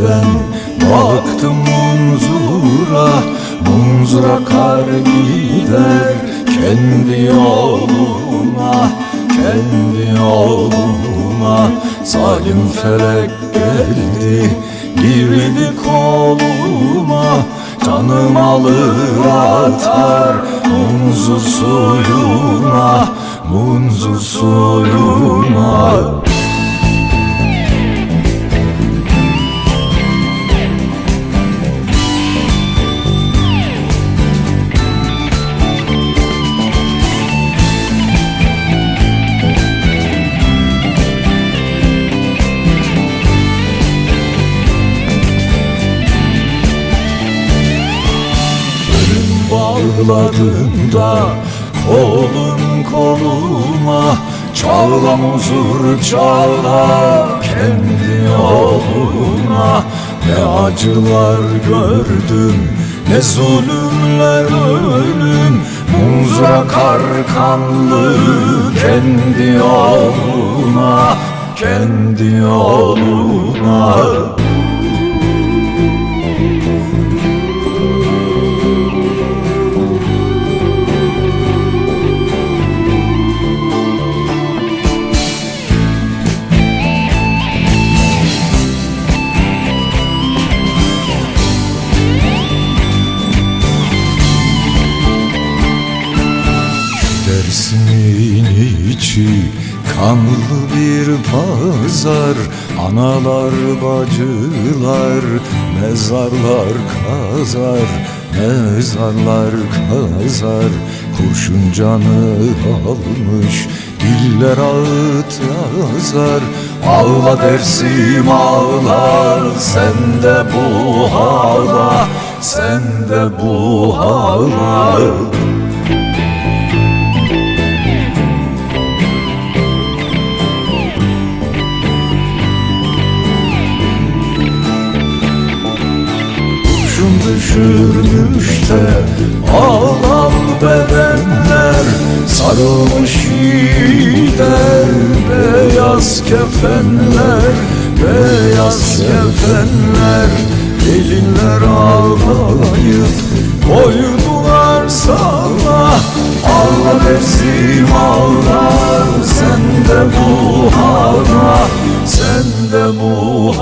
ben Baktım munzura Munzura kar gider Kendi yoluna Kendi yoluna. Zalim felek geldi Girdi koluma Canım alır atar Munzur suyuna Munzur suyuna bağladığında Kolun koluma Çağla muzur çağla Kendi yoluna. Ne acılar gördüm Ne zulümler ölüm Muzra kar kanlı Kendi yoluna Kendi yoluna içi kanlı bir pazar Analar bacılar mezarlar kazar Mezarlar kazar. Kurşun canı almış Diller ağıt yazar. Ağla dersim ağla Sen de bu hala Sen de bu hala düşürmüş de ağlam bedenler Sarılmış gider beyaz kefenler Beyaz kefenler. Gelinler ağlayıp Koydular sana Ağla nefsim ağlar Sen de bu hala Sen de bu